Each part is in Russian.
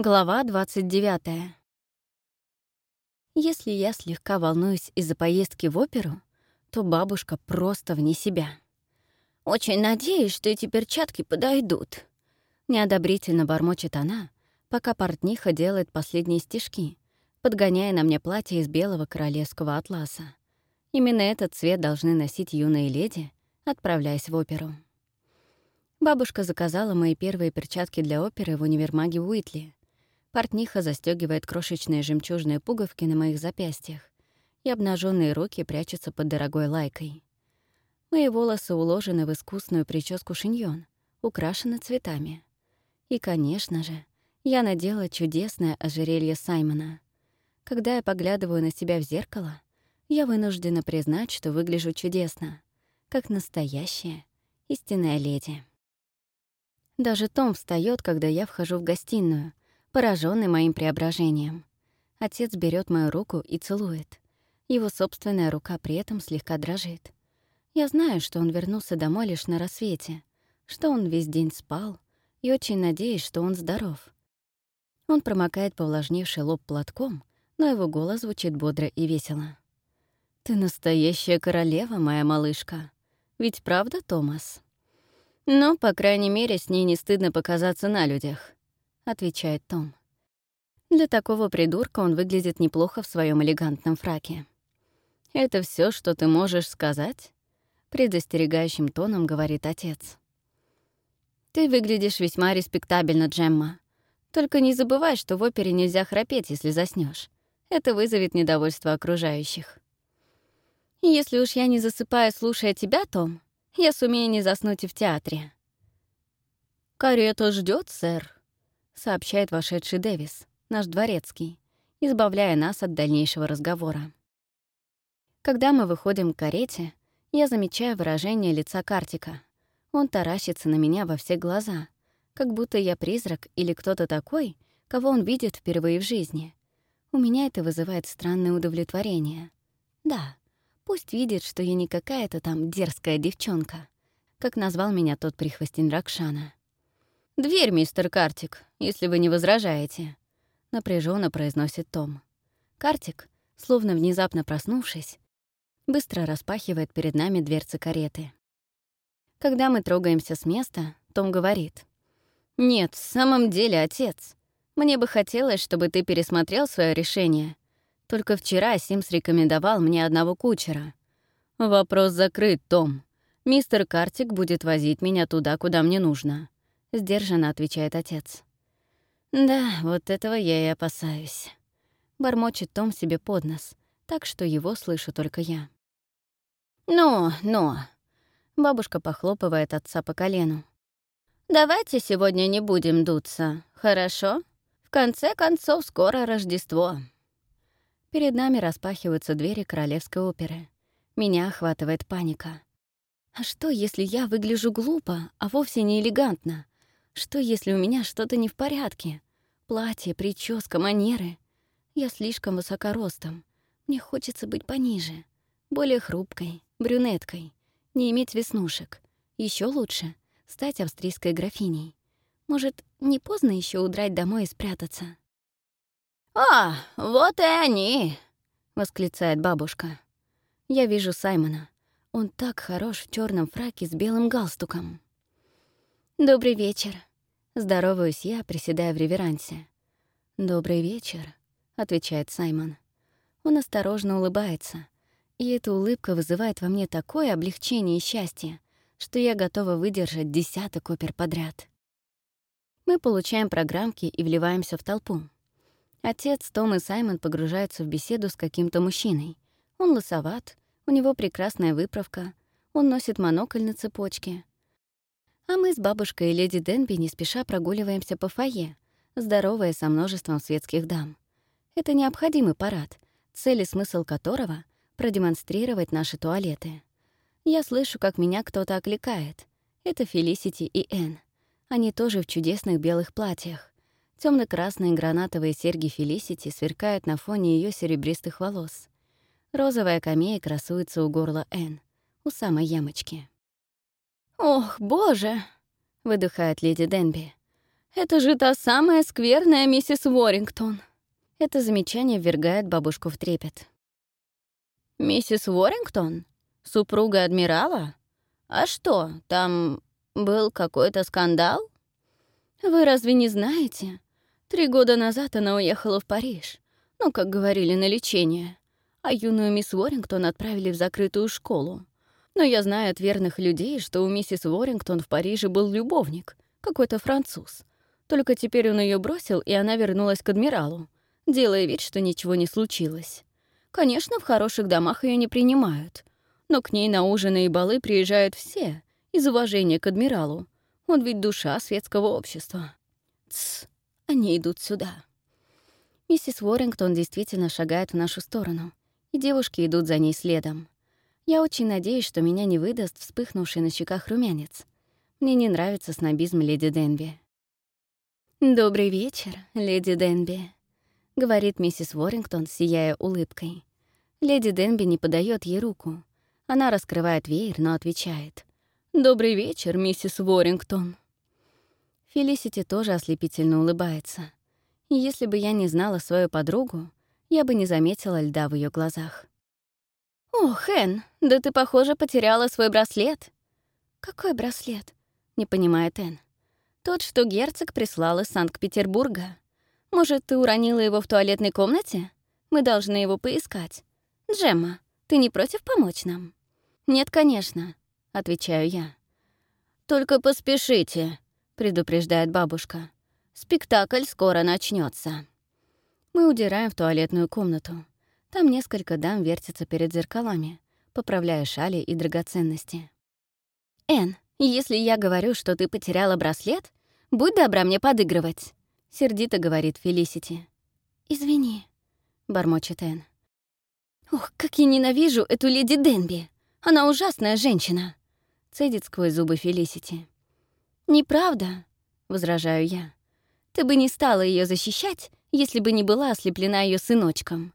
Глава 29. Если я слегка волнуюсь из-за поездки в оперу, то бабушка просто вне себя. «Очень надеюсь, что эти перчатки подойдут», — неодобрительно бормочет она, пока портниха делает последние стежки, подгоняя на мне платье из белого королевского атласа. Именно этот цвет должны носить юные леди, отправляясь в оперу. Бабушка заказала мои первые перчатки для оперы в универмаге Уитли — Портниха застегивает крошечные жемчужные пуговки на моих запястьях, и обнаженные руки прячутся под дорогой лайкой. Мои волосы уложены в искусную прическу шиньон, украшены цветами. И, конечно же, я надела чудесное ожерелье Саймона. Когда я поглядываю на себя в зеркало, я вынуждена признать, что выгляжу чудесно, как настоящая истинная леди. Даже Том встает, когда я вхожу в гостиную, пораженный моим преображением. Отец берет мою руку и целует. Его собственная рука при этом слегка дрожит. Я знаю, что он вернулся домой лишь на рассвете, что он весь день спал, и очень надеюсь, что он здоров. Он промокает повлажневший лоб платком, но его голос звучит бодро и весело. «Ты настоящая королева, моя малышка. Ведь правда, Томас?» «Ну, по крайней мере, с ней не стыдно показаться на людях отвечает Том. Для такого придурка он выглядит неплохо в своем элегантном фраке. «Это все, что ты можешь сказать?» — предостерегающим тоном говорит отец. «Ты выглядишь весьма респектабельно, Джемма. Только не забывай, что в опере нельзя храпеть, если заснешь. Это вызовет недовольство окружающих. Если уж я не засыпаю, слушая тебя, Том, я сумею не заснуть и в театре». «Карета ждет, сэр», сообщает вошедший Дэвис, наш дворецкий, избавляя нас от дальнейшего разговора. Когда мы выходим к карете, я замечаю выражение лица Картика. Он таращится на меня во все глаза, как будто я призрак или кто-то такой, кого он видит впервые в жизни. У меня это вызывает странное удовлетворение. Да, пусть видит, что я не какая-то там дерзкая девчонка, как назвал меня тот прихвостень Ракшана. «Дверь, мистер Картик, если вы не возражаете», — напряженно произносит Том. Картик, словно внезапно проснувшись, быстро распахивает перед нами дверцы кареты. Когда мы трогаемся с места, Том говорит. «Нет, в самом деле, отец, мне бы хотелось, чтобы ты пересмотрел свое решение. Только вчера Симс рекомендовал мне одного кучера. Вопрос закрыт, Том. Мистер Картик будет возить меня туда, куда мне нужно. — сдержанно отвечает отец. «Да, вот этого я и опасаюсь». Бормочет Том себе под нос, так что его слышу только я. «Ну, ну...» Бабушка похлопывает отца по колену. «Давайте сегодня не будем дуться, хорошо? В конце концов, скоро Рождество». Перед нами распахиваются двери Королевской оперы. Меня охватывает паника. А что, если я выгляжу глупо, а вовсе не элегантно? Что, если у меня что-то не в порядке? Платье, прическа, манеры. Я слишком высокоростом. Мне хочется быть пониже, более хрупкой, брюнеткой, не иметь веснушек. Еще лучше — стать австрийской графиней. Может, не поздно еще удрать домой и спрятаться? «А, вот и они!» — восклицает бабушка. Я вижу Саймона. Он так хорош в черном фраке с белым галстуком. «Добрый вечер», Здороваюсь я, приседая в реверансе. «Добрый вечер», — отвечает Саймон. Он осторожно улыбается, и эта улыбка вызывает во мне такое облегчение и счастье, что я готова выдержать десяток опер подряд. Мы получаем программки и вливаемся в толпу. Отец, Том и Саймон погружаются в беседу с каким-то мужчиной. Он лысоват, у него прекрасная выправка, он носит монокль на цепочке, а мы с бабушкой и леди Денби не спеша прогуливаемся по фойе, здоровая со множеством светских дам. Это необходимый парад, цель и смысл которого — продемонстрировать наши туалеты. Я слышу, как меня кто-то окликает. Это Фелисити и Энн. Они тоже в чудесных белых платьях. темно красные гранатовые серьги Фелисити сверкают на фоне ее серебристых волос. Розовая камея красуется у горла Энн, у самой ямочки. «Ох, боже!» — выдыхает леди Денби. Это же та самая скверная миссис Уоррингтон!» Это замечание ввергает бабушку в трепет. «Миссис Уоррингтон? Супруга адмирала? А что, там был какой-то скандал?» «Вы разве не знаете? Три года назад она уехала в Париж, ну, как говорили, на лечение, а юную мисс Уоррингтон отправили в закрытую школу. Но я знаю от верных людей, что у миссис Уоррингтон в Париже был любовник, какой-то француз. Только теперь он ее бросил, и она вернулась к адмиралу, делая вид, что ничего не случилось. Конечно, в хороших домах ее не принимают, но к ней на ужины и балы приезжают все из уважения к адмиралу. Он ведь душа светского общества. Тсс, они идут сюда. Миссис Уоррингтон действительно шагает в нашу сторону, и девушки идут за ней следом. Я очень надеюсь, что меня не выдаст вспыхнувший на щеках румянец. Мне не нравится снобизм леди Денби. «Добрый вечер, леди Денби», — говорит миссис Уоррингтон, сияя улыбкой. Леди Денби не подает ей руку. Она раскрывает веер, но отвечает. «Добрый вечер, миссис Уоррингтон». Фелисити тоже ослепительно улыбается. Если бы я не знала свою подругу, я бы не заметила льда в ее глазах. «О, Хэн, да ты, похоже, потеряла свой браслет». «Какой браслет?» — не понимает Энн. Тот, что герцог прислал из Санкт-Петербурга. Может, ты уронила его в туалетной комнате? Мы должны его поискать. Джемма, ты не против помочь нам? Нет, конечно, отвечаю я. Только поспешите, предупреждает бабушка. Спектакль скоро начнется. Мы удираем в туалетную комнату. Там несколько дам вертятся перед зеркалами, поправляя шали и драгоценности. «Эн, если я говорю, что ты потеряла браслет, Будь добра мне подыгрывать», — сердито говорит Фелисити. «Извини», — бормочет Энн. «Ох, как я ненавижу эту леди Денби! Она ужасная женщина!» — цедит сквозь зубы Фелисити. «Неправда», — возражаю я. «Ты бы не стала ее защищать, если бы не была ослеплена ее сыночком.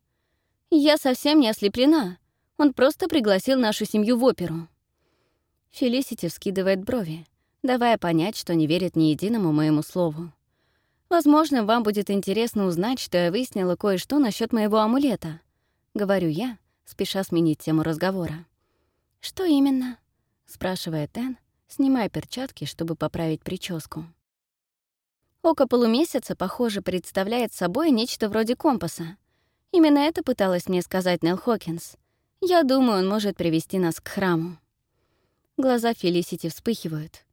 Я совсем не ослеплена. Он просто пригласил нашу семью в оперу». Фелисити вскидывает брови давая понять, что не верит ни единому моему слову. «Возможно, вам будет интересно узнать, что я выяснила кое-что насчет моего амулета», — говорю я, спеша сменить тему разговора. «Что именно?» — спрашивает Энн, снимая перчатки, чтобы поправить прическу. Око полумесяца, похоже, представляет собой нечто вроде компаса. Именно это пыталась мне сказать Нелл Хокинс. Я думаю, он может привести нас к храму. Глаза Фелисити вспыхивают.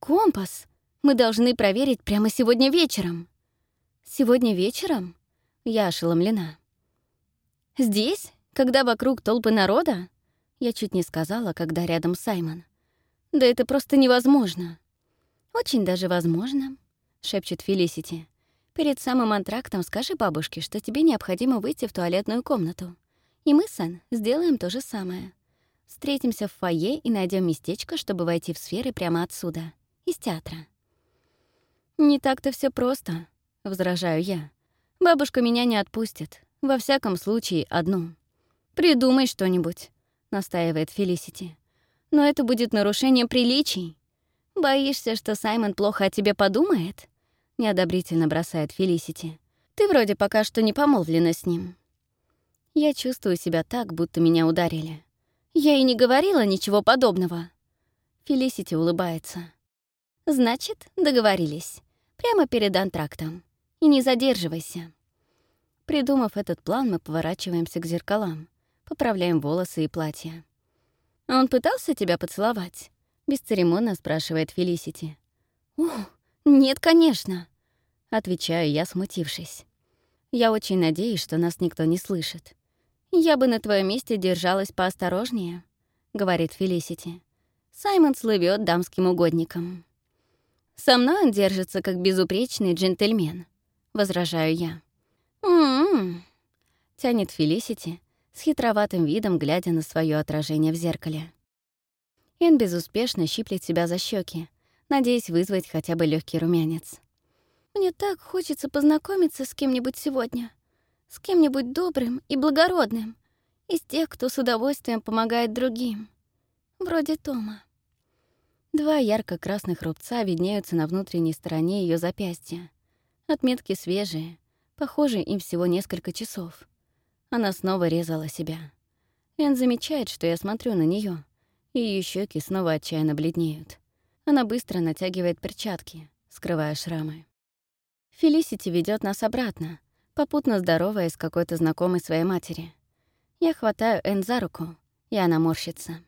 «Компас! Мы должны проверить прямо сегодня вечером!» «Сегодня вечером?» Я ошеломлена. «Здесь? Когда вокруг толпы народа?» Я чуть не сказала, когда рядом Саймон. «Да это просто невозможно!» «Очень даже возможно», — шепчет Фелисити. «Перед самым антрактом скажи бабушке, что тебе необходимо выйти в туалетную комнату. И мы, Сэн, сделаем то же самое. Встретимся в фойе и найдем местечко, чтобы войти в сферы прямо отсюда из театра. «Не так-то все просто», — возражаю я. «Бабушка меня не отпустит. Во всяком случае, одну». «Придумай что-нибудь», — настаивает Фелисити. «Но это будет нарушение приличий. Боишься, что Саймон плохо о тебе подумает?» — неодобрительно бросает Фелисити. «Ты вроде пока что не помолвлена с ним». Я чувствую себя так, будто меня ударили. Я и не говорила ничего подобного. Фелисити улыбается. Значит, договорились. Прямо перед антрактом. И не задерживайся. Придумав этот план, мы поворачиваемся к зеркалам, поправляем волосы и платья. «Он пытался тебя поцеловать?» — бесцеремонно спрашивает Фелисити. «О, нет, конечно», — отвечаю я, смутившись. «Я очень надеюсь, что нас никто не слышит. Я бы на твоем месте держалась поосторожнее», — говорит Фелисити. «Саймон слывет дамским угодником». Со мной он держится как безупречный джентльмен», — возражаю я. «М-м-м», тянет Фелисити, с хитроватым видом глядя на свое отражение в зеркале. Эн безуспешно щиплет себя за щеки, надеясь вызвать хотя бы легкий румянец. «Мне так хочется познакомиться с кем-нибудь сегодня. С кем-нибудь добрым и благородным. Из тех, кто с удовольствием помогает другим. Вроде Тома». Два ярко-красных рубца виднеются на внутренней стороне ее запястья. Отметки свежие, похоже, им всего несколько часов. Она снова резала себя. Эн замечает, что я смотрю на нее, и ее щеки снова отчаянно бледнеют. Она быстро натягивает перчатки, скрывая шрамы. Фелисити ведет нас обратно, попутно здороваясь с какой-то знакомой своей матери. Я хватаю Энн за руку, и она морщится.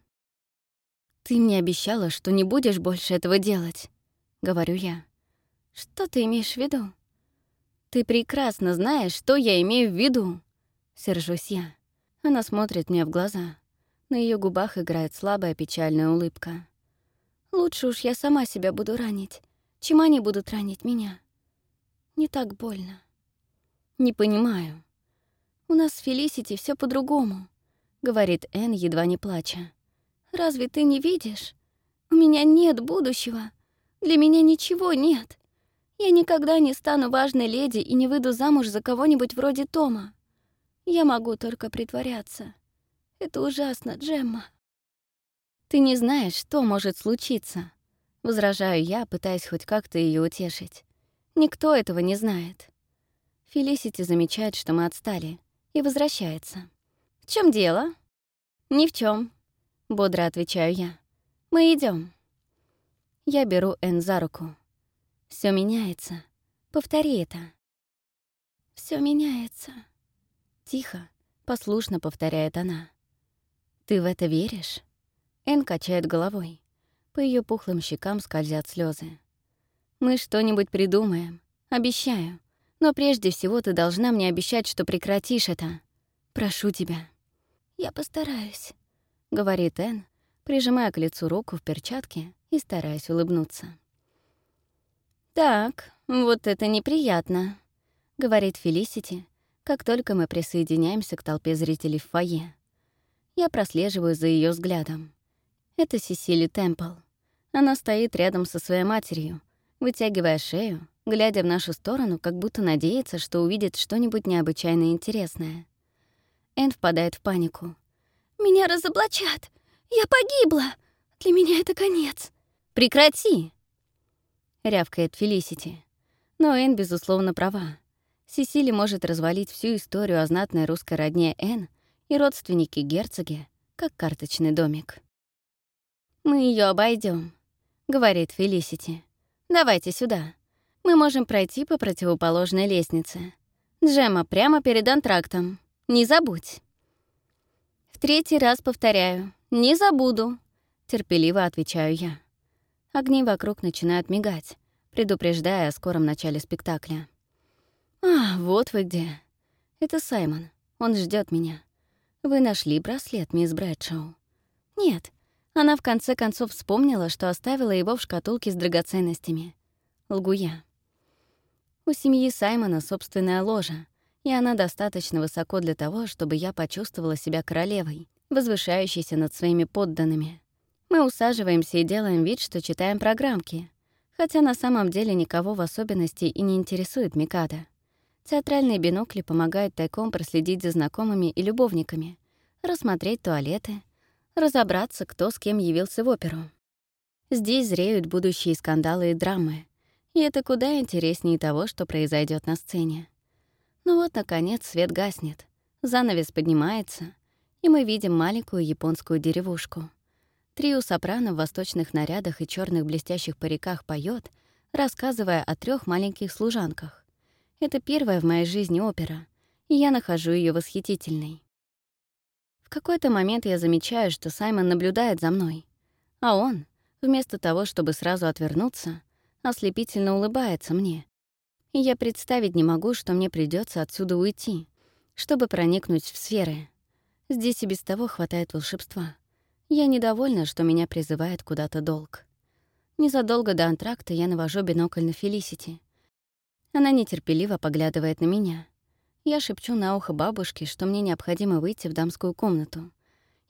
«Ты мне обещала, что не будешь больше этого делать», — говорю я. «Что ты имеешь в виду?» «Ты прекрасно знаешь, что я имею в виду», — сержусь я. Она смотрит мне в глаза. На ее губах играет слабая печальная улыбка. «Лучше уж я сама себя буду ранить, чем они будут ранить меня. Не так больно». «Не понимаю». «У нас с Фелисити все по-другому», — говорит Энн, едва не плача. «Разве ты не видишь? У меня нет будущего. Для меня ничего нет. Я никогда не стану важной леди и не выйду замуж за кого-нибудь вроде Тома. Я могу только притворяться. Это ужасно, Джемма. Ты не знаешь, что может случиться. Возражаю я, пытаясь хоть как-то ее утешить. Никто этого не знает. Фелисити замечает, что мы отстали, и возвращается. «В чем дело?» «Ни в чем, бодро отвечаю я. «Мы идем. Я беру Энн за руку. Все меняется. Повтори это. Все меняется. Тихо, послушно повторяет она. «Ты в это веришь?» Эн качает головой. По ее пухлым щекам скользят слезы. «Мы что-нибудь придумаем. Обещаю. Но прежде всего ты должна мне обещать, что прекратишь это. Прошу тебя». «Я постараюсь», — говорит Эн, прижимая к лицу руку в перчатке и стараясь улыбнуться. «Так, вот это неприятно», — говорит Фелисити, как только мы присоединяемся к толпе зрителей в фойе. Я прослеживаю за ее взглядом. Это Сесили Темпл. Она стоит рядом со своей матерью, вытягивая шею, глядя в нашу сторону, как будто надеется, что увидит что-нибудь необычайно интересное. Энн впадает в панику. «Меня разоблачат! Я погибла! Для меня это конец!» «Прекрати!» — рявкает Фелисити. Но Энн, безусловно, права. Сесили может развалить всю историю о знатной русской родне Энн и родственники герцоги, как карточный домик. «Мы ее обойдем, говорит Фелисити. «Давайте сюда. Мы можем пройти по противоположной лестнице. Джема прямо перед антрактом. Не забудь». «В третий раз повторяю. Не забуду», — терпеливо отвечаю я. Огни вокруг начинают мигать, предупреждая о скором начале спектакля. «А, вот вы где. Это Саймон. Он ждет меня. «Вы нашли браслет, мисс Брэдшоу?» «Нет». Она в конце концов вспомнила, что оставила его в шкатулке с драгоценностями. Лгу я. У семьи Саймона собственная ложа, и она достаточно высоко для того, чтобы я почувствовала себя королевой, возвышающейся над своими подданными. Мы усаживаемся и делаем вид, что читаем программки, хотя на самом деле никого в особенности и не интересует Микада. Театральные бинокли помогают тайком проследить за знакомыми и любовниками, рассмотреть туалеты, разобраться, кто с кем явился в оперу. Здесь зреют будущие скандалы и драмы, и это куда интереснее того, что произойдет на сцене. Ну вот, наконец, свет гаснет, занавес поднимается, и мы видим маленькую японскую деревушку. Трио сопрано в восточных нарядах и черных блестящих париках поет, рассказывая о трех маленьких служанках. Это первая в моей жизни опера, и я нахожу ее восхитительной. Какой-то момент я замечаю, что Саймон наблюдает за мной, а он, вместо того, чтобы сразу отвернуться, ослепительно улыбается мне. И я представить не могу, что мне придется отсюда уйти, чтобы проникнуть в сферы. Здесь и без того хватает волшебства. Я недовольна, что меня призывает куда-то долг. Незадолго до антракта я навожу бинокль на Фелисити — она нетерпеливо поглядывает на меня. Я шепчу на ухо бабушке, что мне необходимо выйти в дамскую комнату.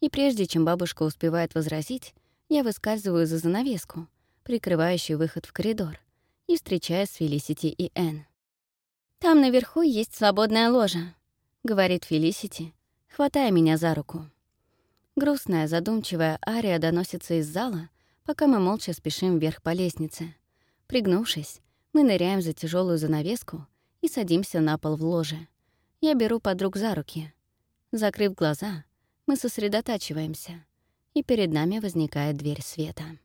И прежде чем бабушка успевает возразить, я выскальзываю за занавеску, прикрывающую выход в коридор, и встречаюсь с Фелисити и Энн. «Там наверху есть свободная ложа», — говорит Фелисити, хватая меня за руку. Грустная, задумчивая ария доносится из зала, пока мы молча спешим вверх по лестнице. Пригнувшись, мы ныряем за тяжелую занавеску и садимся на пол в ложе. Я беру подруг за руки. Закрыв глаза, мы сосредотачиваемся, и перед нами возникает дверь света.